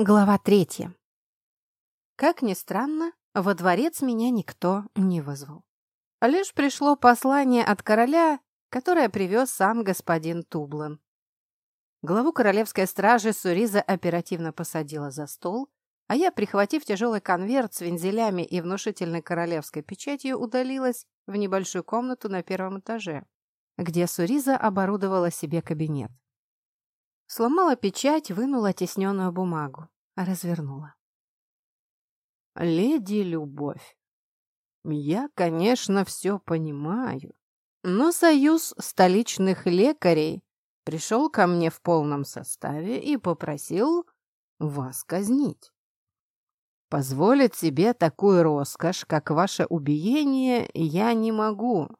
Глава третья. Как ни странно, во дворец меня никто не вызвал. Лишь пришло послание от короля, которое привез сам господин Тублан. Главу королевской стражи Суриза оперативно посадила за стол, а я, прихватив тяжелый конверт с вензелями и внушительной королевской печатью, удалилась в небольшую комнату на первом этаже, где Суриза оборудовала себе кабинет. Сломала печать, вынула тесненную бумагу, развернула. «Леди Любовь, я, конечно, все понимаю, но союз столичных лекарей пришел ко мне в полном составе и попросил вас казнить. Позволить себе такую роскошь, как ваше убиение, я не могу,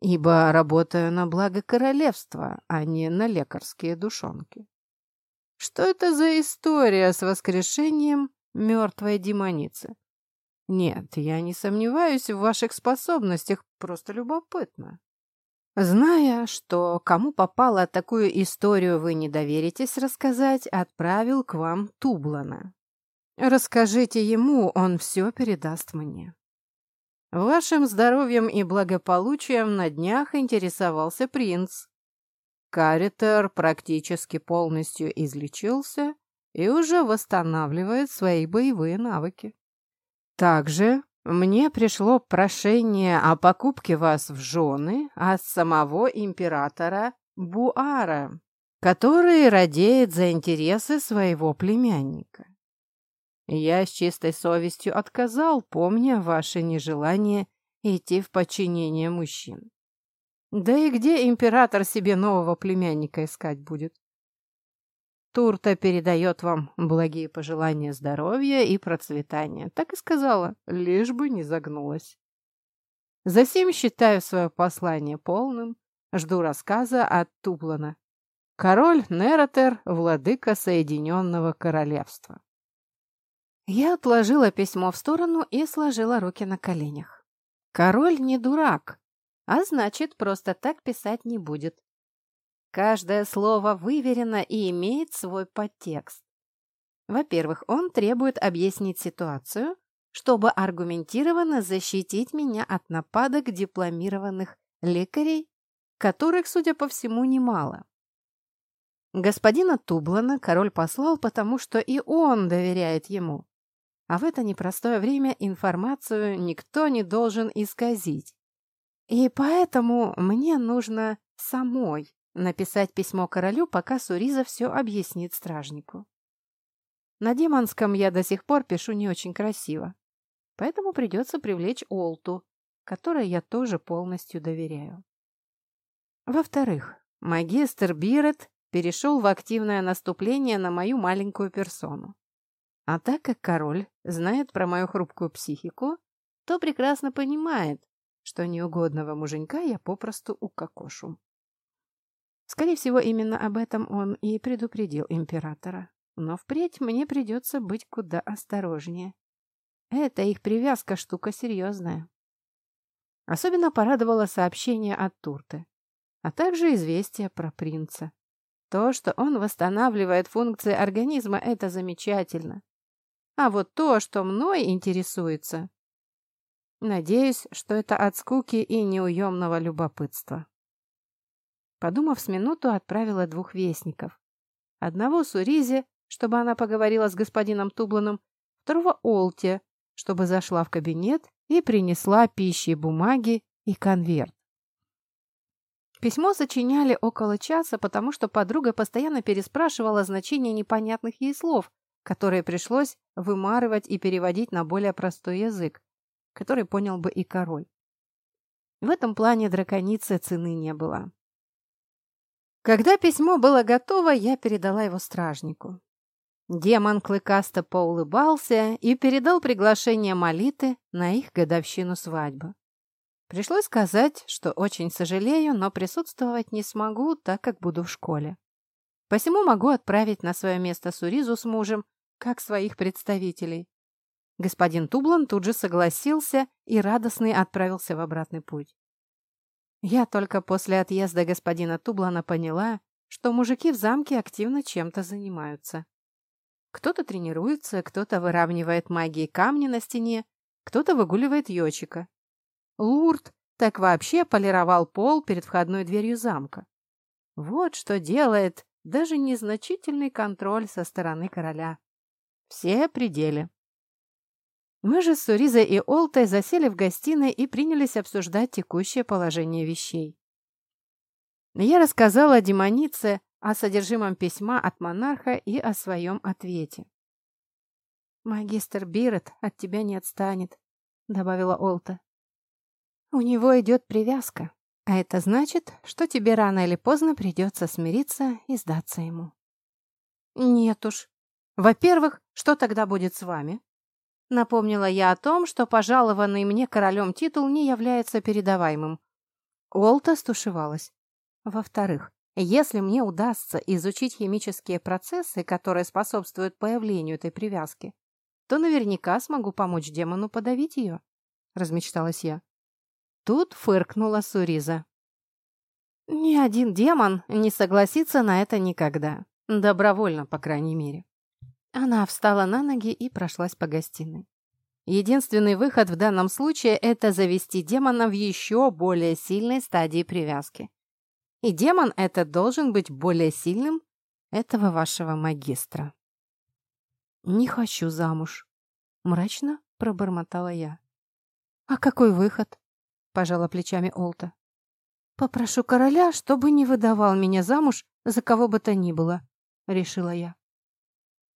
ибо работаю на благо королевства, а не на лекарские душонки. Что это за история с воскрешением мертвой демоницы? Нет, я не сомневаюсь в ваших способностях, просто любопытно. Зная, что кому попало такую историю вы не доверитесь рассказать, отправил к вам Тублана. Расскажите ему, он все передаст мне. Вашим здоровьем и благополучием на днях интересовался принц. Каритер практически полностью излечился и уже восстанавливает свои боевые навыки. Также мне пришло прошение о покупке вас в жены от самого императора Буара, который радеет за интересы своего племянника. Я с чистой совестью отказал, помня ваше нежелание идти в подчинение мужчин. Да и где император себе нового племянника искать будет? Турта передает вам благие пожелания здоровья и процветания. Так и сказала, лишь бы не загнулась. Засим считаю свое послание полным, жду рассказа от Тублана. Король Нератер, владыка Соединенного Королевства. Я отложила письмо в сторону и сложила руки на коленях. Король не дурак, а значит, просто так писать не будет. Каждое слово выверено и имеет свой подтекст. Во-первых, он требует объяснить ситуацию, чтобы аргументированно защитить меня от нападок дипломированных лекарей, которых, судя по всему, немало. Господина Тублана король послал, потому что и он доверяет ему. А в это непростое время информацию никто не должен исказить. И поэтому мне нужно самой написать письмо королю, пока Суриза все объяснит стражнику. На демонском я до сих пор пишу не очень красиво, поэтому придется привлечь Олту, которой я тоже полностью доверяю. Во-вторых, магистр Бирет перешел в активное наступление на мою маленькую персону. А так как король знает про мою хрупкую психику, то прекрасно понимает, что неугодного муженька я попросту укокошу. Скорее всего, именно об этом он и предупредил императора. Но впредь мне придется быть куда осторожнее. Эта их привязка штука серьезная. Особенно порадовало сообщение от Турты, а также известие про принца. То, что он восстанавливает функции организма, это замечательно. А вот то, что мной интересуется... Надеюсь, что это от скуки и неуемного любопытства. Подумав с минуту, отправила двух вестников. Одного Суризе, чтобы она поговорила с господином Тубланом, второго Олте, чтобы зашла в кабинет и принесла пищи, бумаги и конверт. Письмо сочиняли около часа, потому что подруга постоянно переспрашивала значение непонятных ей слов, которые пришлось вымарывать и переводить на более простой язык, который понял бы и король. В этом плане драконицы цены не было. Когда письмо было готово, я передала его стражнику. Демон клыкасто поулыбался и передал приглашение Молиты на их годовщину свадьбы. Пришлось сказать, что очень сожалею, но присутствовать не смогу, так как буду в школе. Посему могу отправить на свое место Суризу с мужем, как своих представителей. Господин Тублан тут же согласился и радостный отправился в обратный путь. Я только после отъезда господина Тублана поняла, что мужики в замке активно чем-то занимаются. Кто-то тренируется, кто-то выравнивает магией камни на стене, кто-то выгуливает йочика. Лурд так вообще полировал пол перед входной дверью замка. Вот что делает даже незначительный контроль со стороны короля. Все пределы. Мы же с Суризой и Олтой засели в гостиной и принялись обсуждать текущее положение вещей. Я рассказала демонице, о содержимом письма от монарха и о своем ответе. «Магистр Бирет от тебя не отстанет», — добавила Олта. «У него идет привязка, а это значит, что тебе рано или поздно придется смириться и сдаться ему». «Нет уж. Во-первых, что тогда будет с вами?» Напомнила я о том, что пожалованный мне королем титул не является передаваемым. Олта стушевалась. Во-вторых, если мне удастся изучить химические процессы, которые способствуют появлению этой привязки, то наверняка смогу помочь демону подавить ее, — размечталась я. Тут фыркнула Суриза. Ни один демон не согласится на это никогда. Добровольно, по крайней мере. Она встала на ноги и прошлась по гостиной. Единственный выход в данном случае – это завести демона в еще более сильной стадии привязки. И демон этот должен быть более сильным этого вашего магистра. «Не хочу замуж», – мрачно пробормотала я. «А какой выход?» – пожала плечами Олта. «Попрошу короля, чтобы не выдавал меня замуж за кого бы то ни было», – решила я.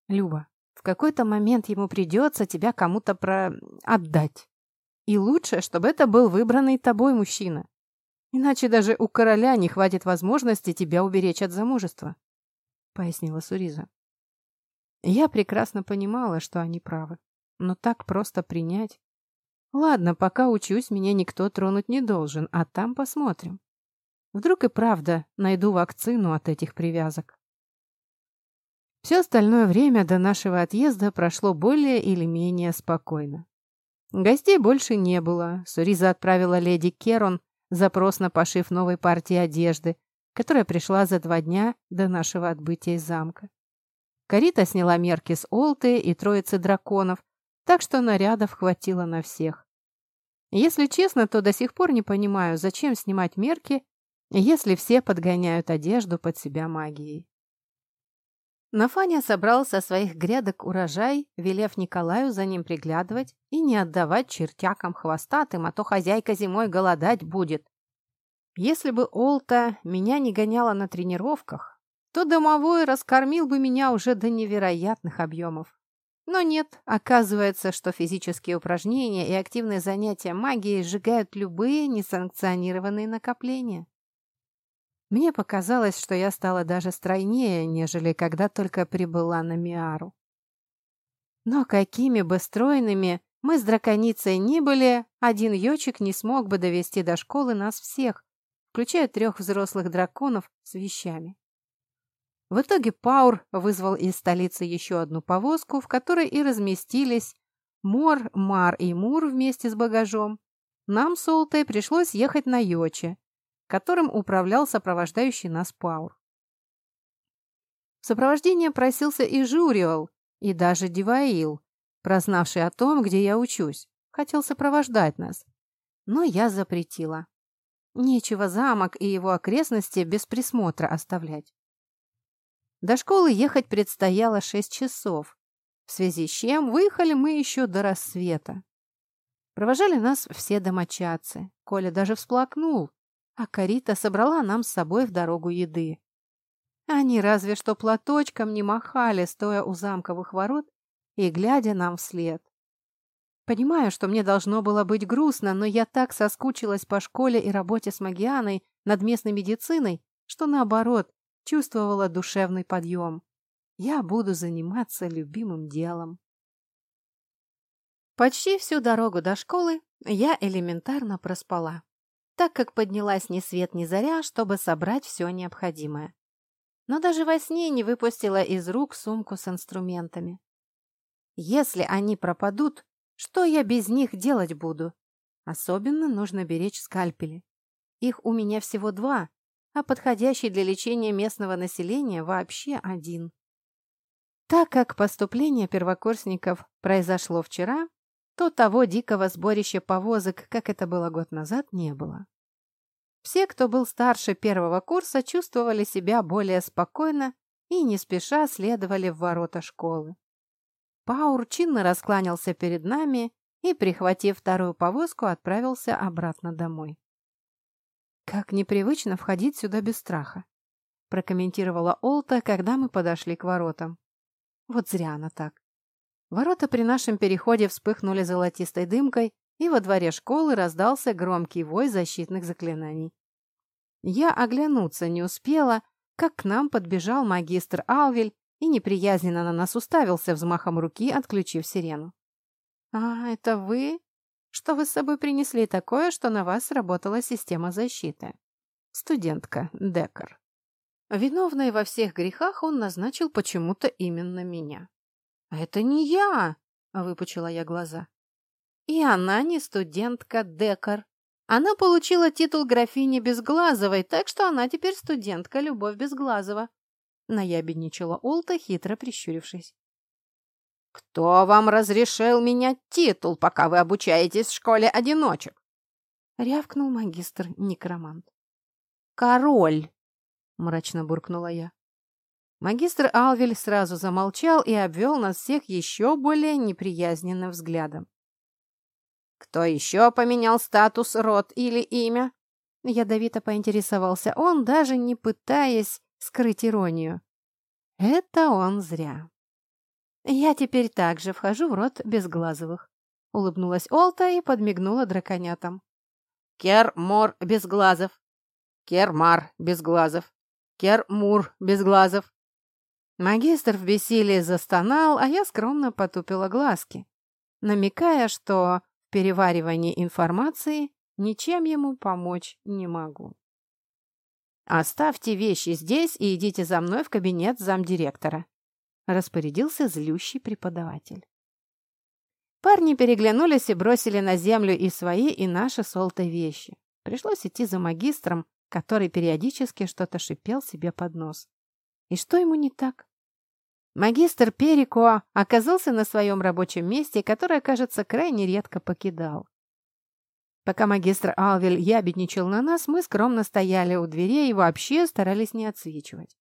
Люба, в какой-то момент ему придется тебя кому-то про... отдать. И лучше, чтобы это был выбранный тобой мужчина. Иначе даже у короля не хватит возможности тебя уберечь от замужества», — пояснила Суриза. Я прекрасно понимала, что они правы. Но так просто принять... Ладно, пока учусь, меня никто тронуть не должен, а там посмотрим. Вдруг и правда найду вакцину от этих привязок. Все остальное время до нашего отъезда прошло более или менее спокойно. Гостей больше не было. Суриза отправила леди Керон запрос на пошив новой партии одежды, которая пришла за два дня до нашего отбытия из замка. Карита сняла мерки с Олты и троицы драконов, так что нарядов хватило на всех. Если честно, то до сих пор не понимаю, зачем снимать мерки, если все подгоняют одежду под себя магией. Нафаня собрал со своих грядок урожай, велев Николаю за ним приглядывать и не отдавать чертякам хвостатым, а то хозяйка зимой голодать будет. Если бы Олта меня не гоняла на тренировках, то домовой раскормил бы меня уже до невероятных объемов. Но нет, оказывается, что физические упражнения и активные занятия магией сжигают любые несанкционированные накопления. Мне показалось, что я стала даже стройнее, нежели когда только прибыла на Миару. Но какими бы стройными мы с драконицей ни были, один йочек не смог бы довести до школы нас всех, включая трех взрослых драконов с вещами. В итоге Паур вызвал из столицы еще одну повозку, в которой и разместились Мор, Мар и Мур вместе с багажом. Нам с Олтой пришлось ехать на Йоче, которым управлял сопровождающий нас Паур. В сопровождение просился и Журиол, и даже Диваил, прознавший о том, где я учусь, хотел сопровождать нас. Но я запретила. Нечего замок и его окрестности без присмотра оставлять. До школы ехать предстояло шесть часов, в связи с чем выехали мы еще до рассвета. Провожали нас все домочадцы. Коля даже всплакнул, а Карита собрала нам с собой в дорогу еды. Они разве что платочком не махали, стоя у замковых ворот и глядя нам вслед. Понимаю, что мне должно было быть грустно, но я так соскучилась по школе и работе с Магианой над местной медициной, что, наоборот, чувствовала душевный подъем. Я буду заниматься любимым делом. Почти всю дорогу до школы я элементарно проспала так как поднялась ни свет ни заря, чтобы собрать все необходимое. Но даже во сне не выпустила из рук сумку с инструментами. Если они пропадут, что я без них делать буду? Особенно нужно беречь скальпели. Их у меня всего два, а подходящий для лечения местного населения вообще один. Так как поступление первокурсников произошло вчера, то того дикого сборища повозок, как это было год назад, не было. Все, кто был старше первого курса, чувствовали себя более спокойно и не спеша следовали в ворота школы. Паур чинно раскланялся перед нами и, прихватив вторую повозку, отправился обратно домой. «Как непривычно входить сюда без страха», – прокомментировала Олта, когда мы подошли к воротам. Вот зря она так. Ворота при нашем переходе вспыхнули золотистой дымкой, и во дворе школы раздался громкий вой защитных заклинаний. Я оглянуться не успела, как к нам подбежал магистр Алвель и неприязненно на нас уставился взмахом руки, отключив сирену. «А, это вы? Что вы с собой принесли такое, что на вас сработала система защиты?» «Студентка Декар». Виновной во всех грехах он назначил почему-то именно меня. «А это не я!» — выпучила я глаза. И она не студентка Декар. Она получила титул графини Безглазовой, так что она теперь студентка Любовь Безглазова. Наябедничала Олта, хитро прищурившись. «Кто вам разрешил менять титул, пока вы обучаетесь в школе одиночек?» — рявкнул магистр-некромант. «Король!» — мрачно буркнула я. Магистр Алвель сразу замолчал и обвел нас всех еще более неприязненным взглядом. «Кто еще поменял статус, род или имя?» Ядовито поинтересовался он, даже не пытаясь скрыть иронию. «Это он зря». «Я теперь также вхожу в род Безглазовых», — улыбнулась Олта и подмигнула драконятам. «Кер-Мор Безглазов! Кер-Мар Безглазов! Кер-Мур Безглазов!» Магистр в бессилии застонал, а я скромно потупила глазки, намекая, что в переваривании информации ничем ему помочь не могу. «Оставьте вещи здесь и идите за мной в кабинет замдиректора», распорядился злющий преподаватель. Парни переглянулись и бросили на землю и свои, и наши солты вещи. Пришлось идти за магистром, который периодически что-то шипел себе под нос. И что ему не так? Магистр Перико оказался на своем рабочем месте, которое, кажется, крайне редко покидал. Пока магистр Алвель ябедничал на нас, мы скромно стояли у дверей и вообще старались не отсвечивать.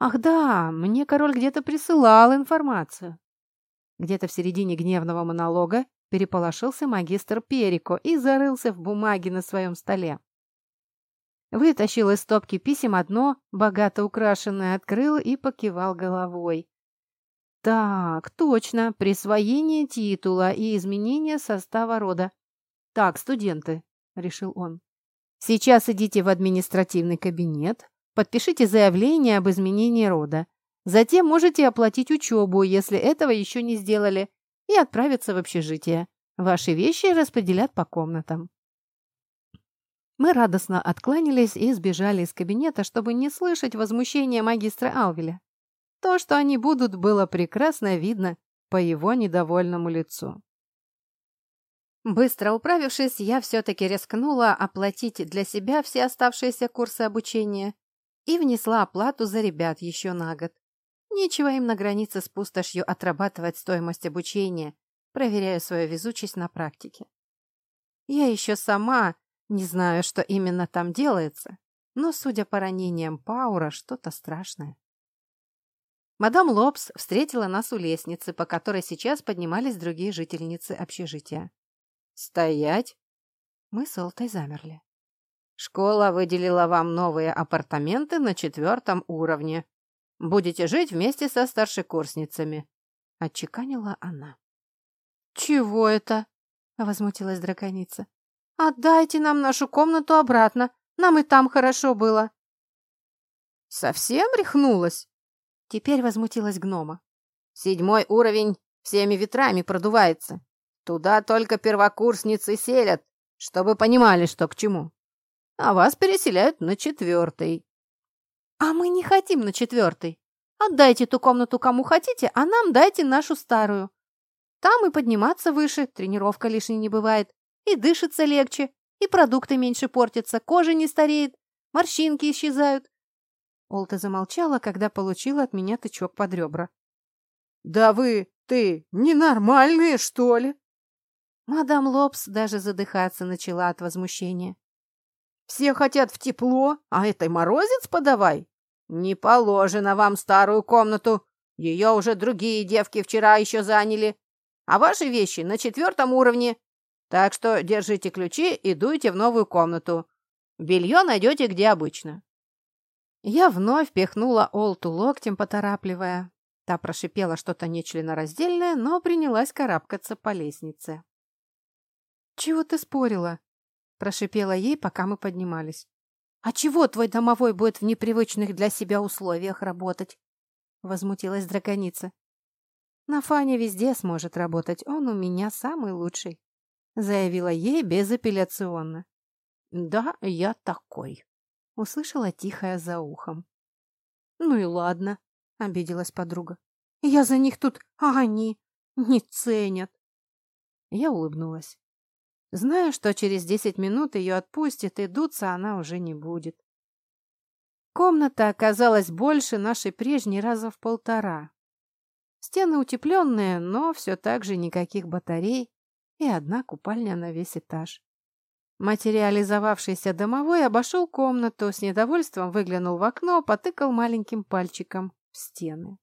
Ах да, мне король где-то присылал информацию. Где-то в середине гневного монолога переполошился магистр Перико и зарылся в бумаге на своем столе. Вытащил из стопки писем одно, богато украшенное, открыл и покивал головой. Так, точно, присвоение титула и изменение состава рода. Так, студенты, решил он. Сейчас идите в административный кабинет, подпишите заявление об изменении рода. Затем можете оплатить учебу, если этого еще не сделали, и отправиться в общежитие. Ваши вещи распределят по комнатам. Мы радостно откланялись и сбежали из кабинета, чтобы не слышать возмущения магистра Алвеля. То, что они будут, было прекрасно видно по его недовольному лицу. Быстро управившись, я все-таки рискнула оплатить для себя все оставшиеся курсы обучения и внесла оплату за ребят еще на год. Нечего им на границе с пустошью отрабатывать стоимость обучения, проверяя свою везучесть на практике. Я еще сама не знаю, что именно там делается, но, судя по ранениям Паура, что-то страшное. Мадам Лобс встретила нас у лестницы, по которой сейчас поднимались другие жительницы общежития. «Стоять!» Мы с Олтой замерли. «Школа выделила вам новые апартаменты на четвертом уровне. Будете жить вместе со старшекурсницами», — отчеканила она. «Чего это?» — возмутилась драконица. «Отдайте нам нашу комнату обратно. Нам и там хорошо было». «Совсем рехнулась?» Теперь возмутилась гнома. «Седьмой уровень всеми ветрами продувается. Туда только первокурсницы селят, чтобы понимали, что к чему. А вас переселяют на четвертый». «А мы не хотим на четвертый. Отдайте ту комнату кому хотите, а нам дайте нашу старую. Там и подниматься выше, тренировка лишней не бывает. И дышится легче, и продукты меньше портятся, кожа не стареет, морщинки исчезают. Олта замолчала, когда получила от меня тычок под ребра. Да вы, ты, ненормальные, что ли? Мадам Лобс даже задыхаться начала от возмущения. Все хотят в тепло, а этой морозец подавай. Не положено вам старую комнату. Ее уже другие девки вчера еще заняли. А ваши вещи на четвертом уровне. Так что держите ключи и дуйте в новую комнату. Белье найдете где обычно. Я вновь пихнула Олту локтем, поторапливая. Та прошипела что-то нечленораздельное, но принялась карабкаться по лестнице. «Чего ты спорила?» – прошипела ей, пока мы поднимались. «А чего твой домовой будет в непривычных для себя условиях работать?» – возмутилась драконица. «На Фане везде сможет работать, он у меня самый лучший», – заявила ей безапелляционно. «Да, я такой», — услышала тихая за ухом. «Ну и ладно», — обиделась подруга. «Я за них тут, а они не ценят». Я улыбнулась. Зная, что через десять минут ее отпустит, и дуться она уже не будет. Комната оказалась больше нашей прежней раза в полтора. Стены утепленные, но все так же никаких батарей и одна купальня на весь этаж. Материализовавшийся домовой обошел комнату, с недовольством выглянул в окно, потыкал маленьким пальчиком в стены.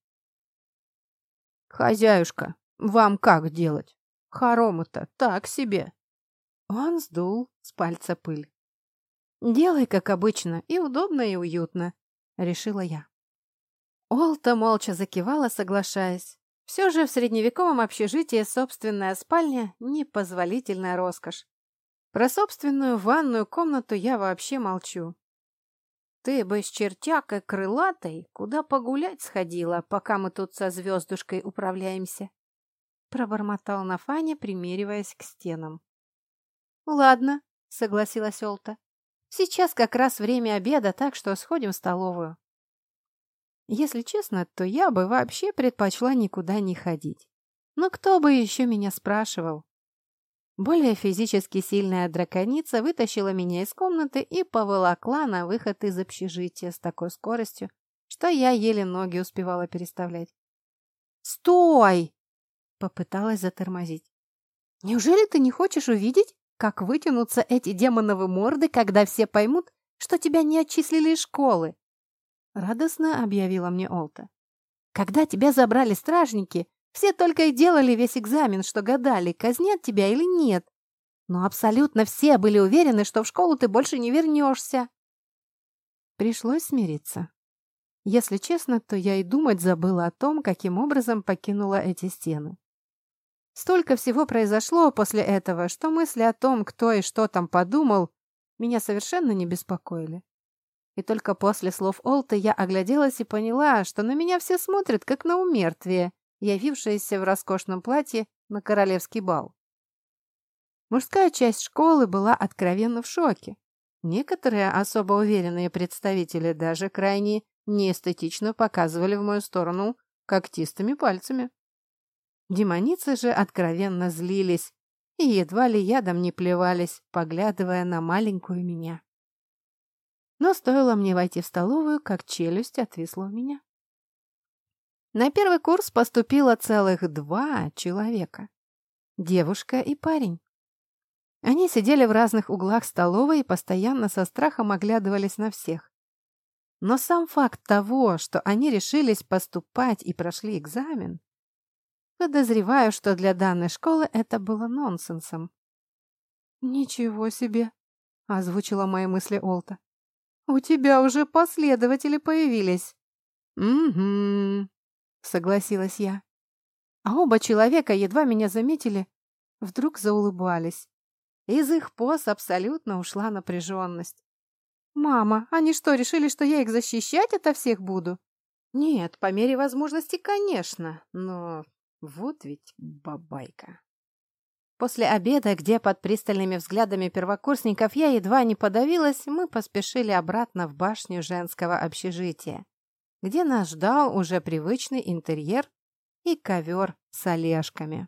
«Хозяюшка, вам как делать? Хоромы-то так себе!» Он сдул с пальца пыль. «Делай, как обычно, и удобно, и уютно», — решила я. Олта молча закивала, соглашаясь. Все же в средневековом общежитии собственная спальня — непозволительная роскошь. Про собственную ванную комнату я вообще молчу. Ты бы с чертякой крылатой куда погулять сходила, пока мы тут со звездушкой управляемся. Пробормотал Нафаня, примериваясь к стенам. Ладно, согласилась Олта. Сейчас как раз время обеда, так что сходим в столовую. Если честно, то я бы вообще предпочла никуда не ходить. Но кто бы еще меня спрашивал? Более физически сильная драконица вытащила меня из комнаты и поволокла на выход из общежития с такой скоростью, что я еле ноги успевала переставлять. «Стой!» — попыталась затормозить. «Неужели ты не хочешь увидеть, как вытянутся эти демоновы морды, когда все поймут, что тебя не отчислили из школы?» Радостно объявила мне Олта. «Когда тебя забрали стражники, все только и делали весь экзамен, что гадали, казнят тебя или нет. Но абсолютно все были уверены, что в школу ты больше не вернешься. Пришлось смириться. Если честно, то я и думать забыла о том, каким образом покинула эти стены. Столько всего произошло после этого, что мысли о том, кто и что там подумал, меня совершенно не беспокоили. И только после слов Олта я огляделась и поняла, что на меня все смотрят, как на умертвие, явившаяся в роскошном платье на королевский бал. Мужская часть школы была откровенно в шоке. Некоторые особо уверенные представители даже крайне неэстетично показывали в мою сторону когтистыми пальцами. Демоницы же откровенно злились и едва ли ядом не плевались, поглядывая на маленькую меня. Но стоило мне войти в столовую, как челюсть отвисла у меня. На первый курс поступило целых два человека. Девушка и парень. Они сидели в разных углах столовой и постоянно со страхом оглядывались на всех. Но сам факт того, что они решились поступать и прошли экзамен, подозреваю, что для данной школы это было нонсенсом. «Ничего себе!» — озвучила мои мысли Олта. «У тебя уже последователи появились». «Угу», согласилась я. А оба человека, едва меня заметили, вдруг заулыбались. Из их поз абсолютно ушла напряженность. «Мама, они что, решили, что я их защищать ото всех буду?» «Нет, по мере возможности, конечно, но вот ведь бабайка». После обеда, где под пристальными взглядами первокурсников я едва не подавилась, мы поспешили обратно в башню женского общежития где нас ждал уже привычный интерьер и ковер с олежками.